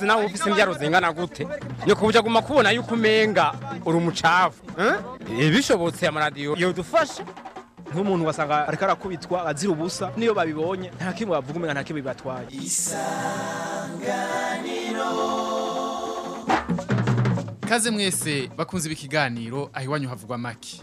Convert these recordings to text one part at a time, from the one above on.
nawe ufise imbyaro zingana gute nyoko buja guma kubona yuko umenga uri umucafu eh? Eh, bishobotse amaradiyo yodufashe nk'umuntu wasanga ariko arakubitwa azira ubusa niyo babibonye nta kimwe bavuga umenga nta kimwe bibatwaye kaze mwese bakunze ibi kiganiro aho iwanyu havugwa make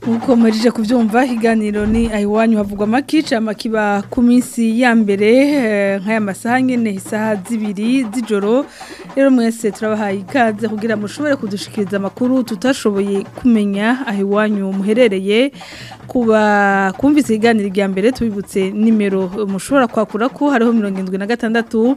nkuko murije kubyumva higaniro ni ayiwanyu havugwa amakica amakiba ku minsi ya mbere eh, nk'aya masaha nyine isaha z'ibiri z'ijoro rero mwese turabahaye ikaze kugira ngo mushobore kudushikiriza amakuru tutashoboye kumenya aho iwanyu muherereye kuba kumvise ikiganiro rya mbere tubibutse nimero mushobora kwakura ko hariho mirongo irindwi na gatandatu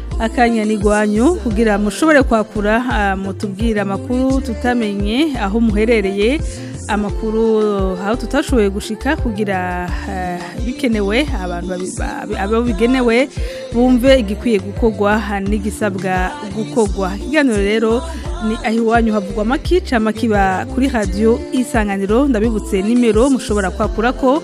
akanya ni iwanyu kugira mushobore kwakura ah, mutubwira amakuru tutamenye aho muherereye amakuru aho tutashoboye gushika kugira ah, bikenewe abantu abo bigenewe bumve igikwiye gukorwa ah, n'igisabwa gukorwa ikiganiro rero ni aho havugwa amakica amakiba kuri radio isanganiro ndabibutse nimero mushobora kwakura ko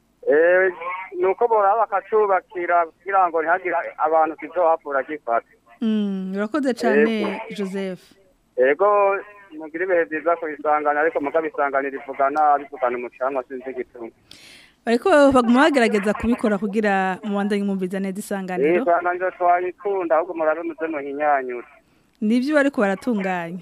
Eh, ni uko boraba bakacubakira kugira ngo ntihagira abantu kizohapfura gifata mm, urakoze cyane eh, joseph yego mugire ibihe byiza kubisangana ariko mukabisangana rivugana bivugana umucanwa sinzi igituma ariko baguma bagerageza kubikora kugira mubandanye mwumviza neza isanganiro isanganiro eh, twayikunda ahubwo murabe muze muhinyanyure nibyo bariko baratunganya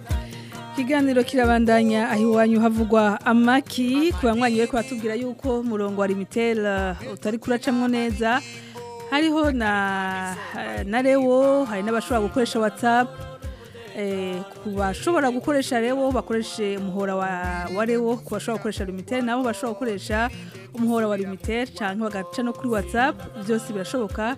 ikiganiro kirabandanya aho havugwa amaki ku banywanyi kubatubwira yuko murongo wa limitera uh, utari kuracamo neza hariho na eh, na rewo hari n'abashobora gukoresha WhatsApp eh, ku bashobora gukoresha rewo bakoreshe umuhora wa rewo ku bashobora gukoresha limitera nabo bashobora gukoresha umuhora wa limitera cyangwa bagaca no kuri WhatsApp byose birashoboka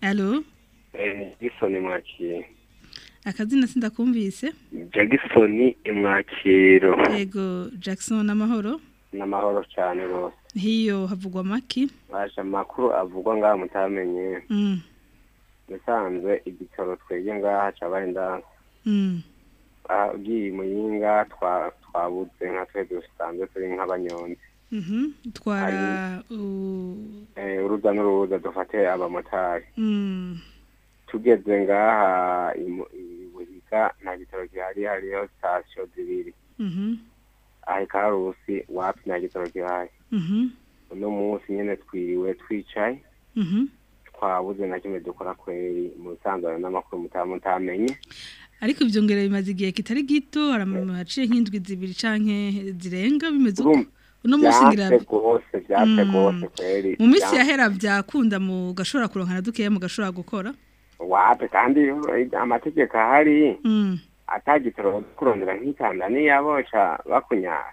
haro eh, Jackson mwakiro akazina sindakumvise Jackson mwakiro yego Jackson amahoro n'amahoro cyane rwose hiyo havugwa amaki baje amakuru avugwa ngaho mutamenye musanzwe mm. igitoro twebwe ngaha cyabaye indansi agiye muyinga twabutse nka twebwe dusanzwe turi nk'abanyonzi dutwara mhm, eh, uruza n'uruza dufate abamotari mm. tugeze ngaha iburika nta gitaro gihari hariho sitasiyo zibiri mhm. aha ikarusi wapi nta gitaro gihari mhm. uno munsi nyine twiriwe twicaye twabuze na kimwe dukora kweri mu n'amakuru mutamenye ariko ibyo ngera bimaze igihe kitari gito hari amababi haciye nk'indwi zibiri cyangwa zirenga bimeze uko uno munsi ngira mm. mu minsi yahera byakunda mu gashora kurongana dukeya mu gashora gukora wape kandi amategeko ahari mm. atagitoro kurondera nk'itanda niyabosha bakunyara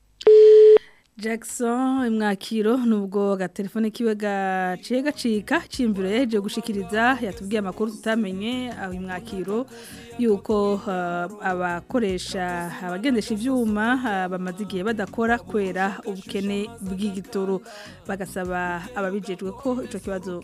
Jackson imwakiro nubwo ga telefone kiwe gaciye gacika cimviro yaje gushikiriza yatubwiye amakuru tutamenye aho imwakiro yuko uh, abakoresha abagendesha ivyuma uh, bamaze igihe badakora kwera ubukene bw'igitoro bagasaba ababijejwe ko ico kibazo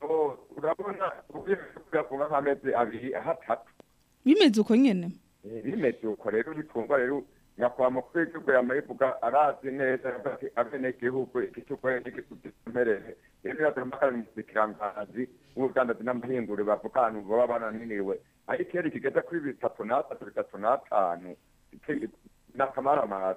oh, urabona ubivuga ku nk'amezi abiri ahatatu bimeze uko nyine bimeze eh, uko rero bitungwa rero nyakwama kubera ko yamayivuga arazi neza avene igihugu igitukorere n'igitumerere rero yatamakarana umusikiranganzi w'ubudandazi n'amahinguriro bavuga ahantu baba bananiriwe ariko iyo kigeza kuri bitatu n'atatu bitatu n'atanu ni akamaramara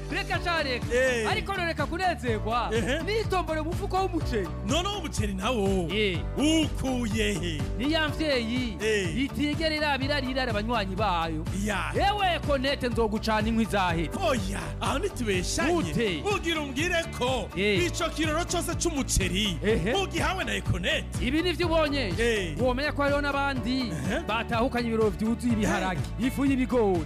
reka jareka eh. ariko reka kunezerwa n'itombore mu mufuko w'umuceri noneho umuceri nawo eh. ukuye he niya mvyeyi eh. itigera iraba irarira abanywanyi bayo yewe konete nzogucana inkwi zahera oya aho nitubeshanye ugira umbwire ko ico kiroro cose c'umuceri ugihawe na ekonete ibi nivyo ubonye womenya ko hariho n'abandi batahukanye ibiroro vyuzuye ibiharage ifu y'ibigori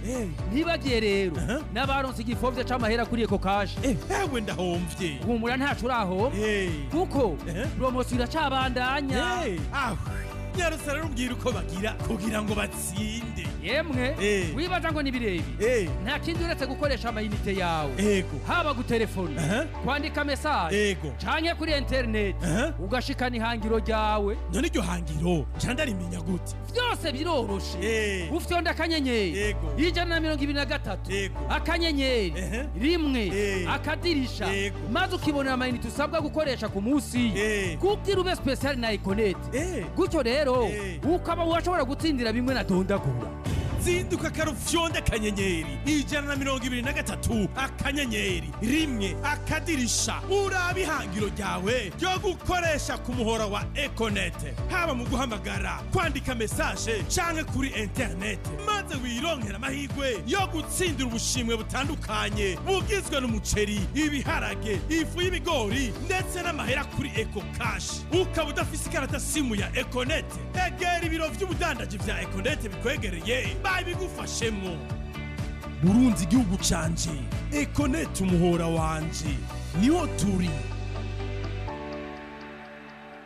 ntibagere rero n'abaronse igifobya c'amahera kuri eko kaje eh, ewe ndahomvye humura ntaco uraho kuko eh? promosiyo iracabandanya ah. nyarutse ararubwira uko bagira kugira ngo batsinde yemwe eh. wibaza ngo ni birebi eh. nta kindi uretse gukoresha amayinite yawe yego haba gutelefona kwandika mesaje yego kuri interineti ugashikana ihangiro ryawe none iryo hangiro candarimenya gute byose biroroshe eh. ufyonda akanyenyeri ijana na mirongo ibiri na gatatu akanyenyeri rimwe akadirisha maze ukibonera amayinite usabwa gukoresha ku munsi kubwira ube special na ikonete gutyo rero rero ukaba washobora gutsindira bimwe na dondagura zinduka karufyonde akanyenyeri ijana na mirongo ibiri na gatatu akanyenyeri rimwe akadirisha urabe ihangiro ryawe ryo gukoresha ku muhora wa ekonete haba mu guhamagara kwandika mesaje cyangwa kuri interinete maze wirongera amahirwe yo gutsindira ubushimwe butandukanye bugizwe n'umuceri ibiharage ifu y'ibigori ndetse n'amahera kuri eko kashi ukaba udafise ikarata simu ya ekonete egera ibiro by'ubudandaji vya ekonete bikwegereye imana ibigufashemo burunzi igihugu canje ekonete umuhora wanje niho turi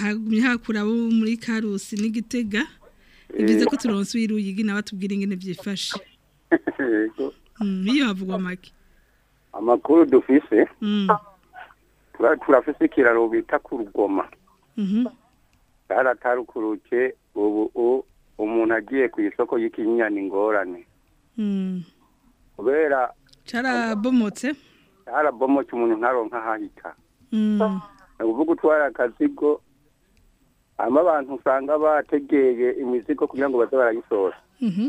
hagumye hakura abo muri karusi n'igitega ni byiza ko turonse uwiruye igina batubwira ingene byifashe mm, iyo havugwa amakuru dufise mm. turafise ikiraro bita ku rugoma baratarukuruke mm-hmm. ubu umuntu agiye ku isoko y'ikinyinya ingorane mm. kubera carabomotse carabomotse umuntu ntaronka ahahita ni mm. ukuvuga utwara akazigo hanyuma abantu usanga bategeye imizigo kugira ngo baze barayisora mhm.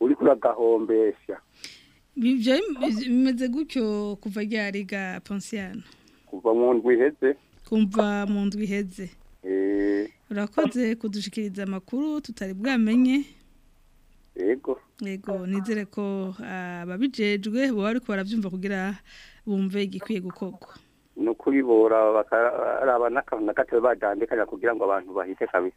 uri kuragahombesha ibyo bimeze gutyo kuva ryari ga pensiyano kuva mu ndwi iheze kumva mu ndwi iheze eh. urakoze kudushikiriza amakuru tutari bwamenye yego yego nizere ko ababijejwe ah, baba bari barabyumva kugira bumve igikwiye gukorwa ni ukubibora bakaraba n'akantu gato badandikanya kugira ngo abantu bahite kabisa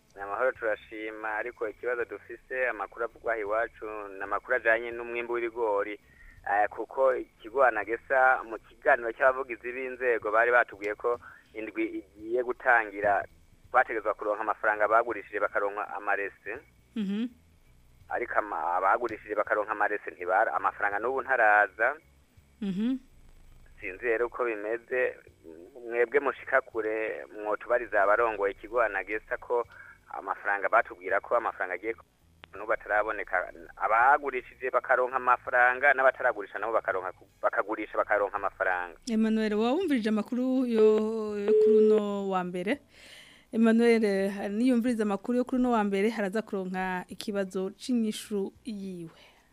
ni amahoro turashima ariko ikibazo dufise amakuru avugwa iwacu ni amakuru ajyanye n'umwimbi w'ibigori eh, kuko ikigo anagesa mu kiganiro cy'abavugizi b'inzego bari batubwiye ko indwi igiye gutangira bategerezwa kuronka amafaranga bagurishije bakaronka amarese mhm. ariko abagurishije bakaronka amarese ntibara amafaranga n'ubu ntaraza mhm. sinzi rero uko bimeze mwebwe mushikakure mwotubariza abarongoye ikigo anagesa ko amafaranga batubwira ko amafaranga agiye bataraboneka abagurishije bakaronka amafaranga n'abataragurisha nabo bakagurisha bakaronka amafaranga Emmanuel wawumvirije amakuru yo kuri uno wa mbere Emmanuel niyumviriza amakuru yo kuri uno wa mbere haraza kuronka ikibazo cy'inyishu yiwe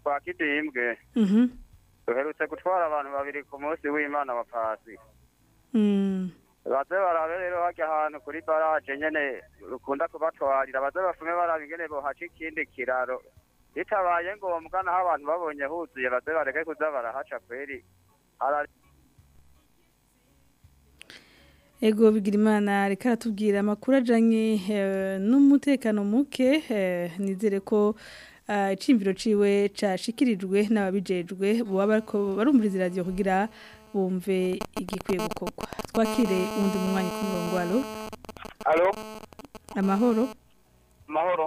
rwa kidimbwe mhm. duherutse gutwara abantu babiri ku munsi w'imana wa pasika mm. baze barabe rero hajya ahantu kuri baraje nyene rukunda kubatwarira baze basume barabe ingene bohaca ikindi kiraro bitabaye ngombwa naho abantu babonye huzuye baze bareke kuza barahaca kweri ego bigira imana reka aratubwira amakuru ajyanye eh, n'umutekano muke eh, nizere ko eh, icimbiro ciwe cyashikirijwe n'ababijejwe baba barumviriza iradiyo kugira bumve igikwiye gukorwa twakire undi mwanya ku murongo wa alo amahoro amahoro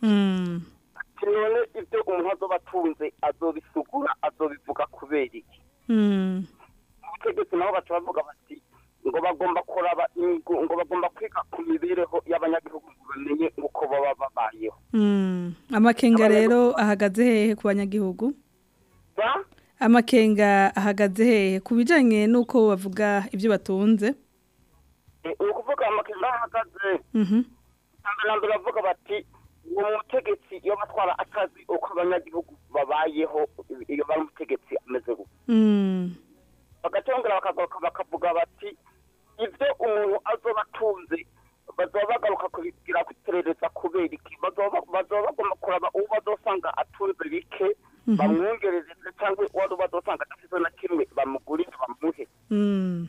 hmm. none ibyo umuntu azoba azobisugura azobivuga kubera iki hmm. ubutegetsi nabo baca bavuga bati ngo bagomba kuraba imigo ngo bagomba kwiga ku mibereho y'abanyagihugu ngo bamenye uko baba babayeho hmm. amakenga rero ahagaze hehe ku banyagihugu amakenga ahagaze hehe ku bijyanye n'uko bavuga ibyo batunze ni ukuvuga amakenga ahagaze mhm. ntabwo bavuga bati uwo mutegetsi iyo batwara akazi uko abanyagihugu babayeho iyo bari umutegetsi ameze gutya mm. bagatongera bakagaruka bakavuga bati ibyo umuntu azoba atunze bazaba bagaruka kubigira guterereza kubera iki bazaba bagomba kuraba uwo bazosanga atunze bike Mm-hmm. bamwongereze cyangwa uwari uba usanga na kimwe bamugurire bamuhe niyo mm.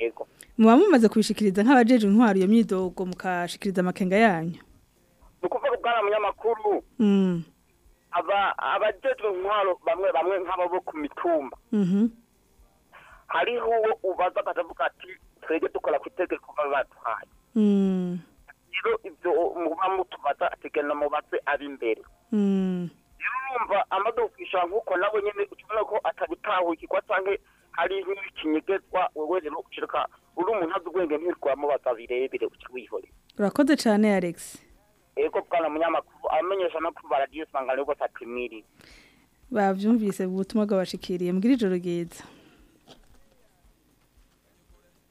yego muba mumaze kubishikiriza nk'abajeje intwaro iyo myidogo mukashikiriza amakenga yanyu ni ukuvuga ubwana munyamakuru hmm. abajejwe intwaro bamwe bamwe nk'abo bo ku mitumba mm-hmm. hariho uwo ubaza bakavuga ati twebwe dukora ku itegeko baba baduhaye hmm. rero ibyo muba mutubaza ategana mubaze ab'imbere urumva amadokisha nkuko nabo nyene ucubona ko atabitahukirwa canke hari nkikinyegezwa wewe rero ushireka uri umuntu azi ubwenge ntirwamo batabirebire uca wihore urakoze cane alex ego bwana munyamakuru amenyesha makuru baradiyo sangane yuko satimiri bavyumvise ubutumwa bwabashikiriye mbwira ijo rugeza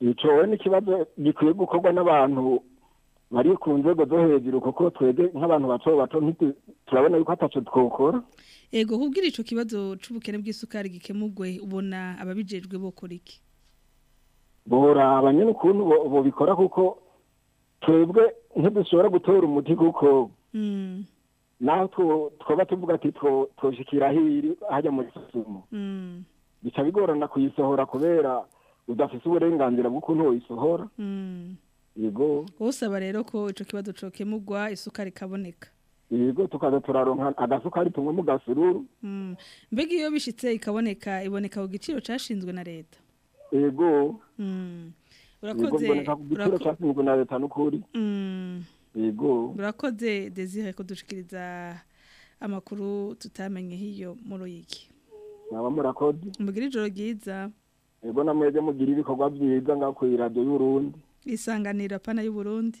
icyo ni ikibazo gikwiye gukorwa n'abantu bari ku nzego zo hejuru kuko twebwe nk'abantu bato bato turabona yuko atacu twokora ego hubwira icyo kibazo cy'ubukene bw'isukari gikemugwe ubona ababijejwe bokora iki boraba nyine ukuntu bobikora kuko twebwe ntidushobora gutora umuti kuko hmm. naho twaba tuvuga ati twoshikira hiri hajya muri sumo hmm. bica bigorana kuyisohora kubera udafite uburenganzira bw'ukuntu woyisohora hmm. yego usaba rero ko ico kibazo co kemugwa isuka rikaboneka yego tukaza turaronka agasukari tumwe mu gasururu hmm. mbega iyo bishitse ikaboneka iboneka ku giciro cyashinzwe na leta yego mm. urakoze urakoze cashinzwe na leta n'ukuri hmm. yego urakoze desire ko dushikiriza amakuru tutamenye hiyo muri iki naba murakoze mugire ijoro ryiza yego namwebwe mugira ibikorwa byiza ngaho ku radio y'urundi isanganiro pana y'uburundi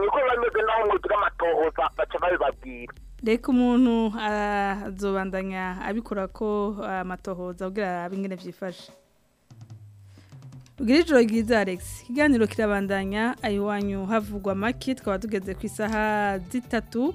niko bameze naho mwigura amatohoza baca babibabwira reka umuntu azobandanya abikora ko amatohoza uh, abwira abingana byifashe ubwira ijoro ryiza alex ikiganiro kirabandanya ayiwanyu havugwa make twaba tugeze ku isaha zitatu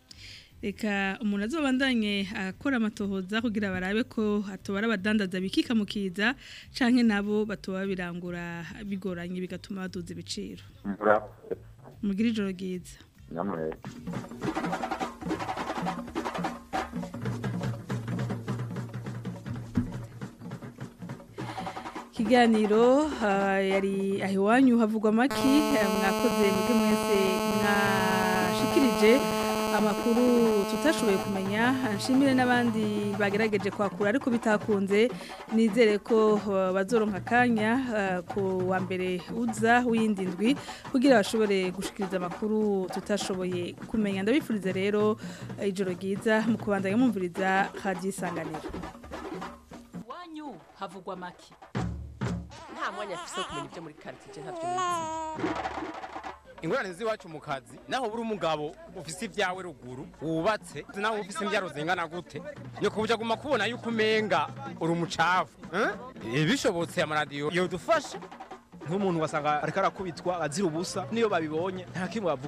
reka umuntu azobandanye akora amatohoza kugira barabe ko atobara abadandaza bikikamukiza canke nabo batoba birangura bigoranye bigatuma baduza ibiciro mugire ijoro ryiza ikiganiro yari aho iwanyu havugwa amaki eh, mwakoze muge mwese mwashikirije amakuru tutashoboye kumenya nshimire n'abandi bagerageje kwakura ariko bitakunze nizere ko uh, bazoronka akanya uh, ku wa mbere uza w'iyindi ndwi kugira bashobore gushikiriza amakuru tutashoboye kumenya ndabifuriza rero uh, ijoro ryiza mu kubandanya mwumviriza radiyo iwanyu havugwa make nta mwanya afite kumenya ibyo muri karitsiye ntabyo bivuze ingorane z'iwacu mu kazi naho buri umugabo ufise ibyawe ruguru wubatse nawe ufise imbyaro zingana gute ni ku buryo kubona yuko umenga uri umucafu eh? Eh, bishobotse amaradiyo yodufasha nk'umuntu wasanga ariko arakubitwa azira ubusa niyo babibonye nta kimwe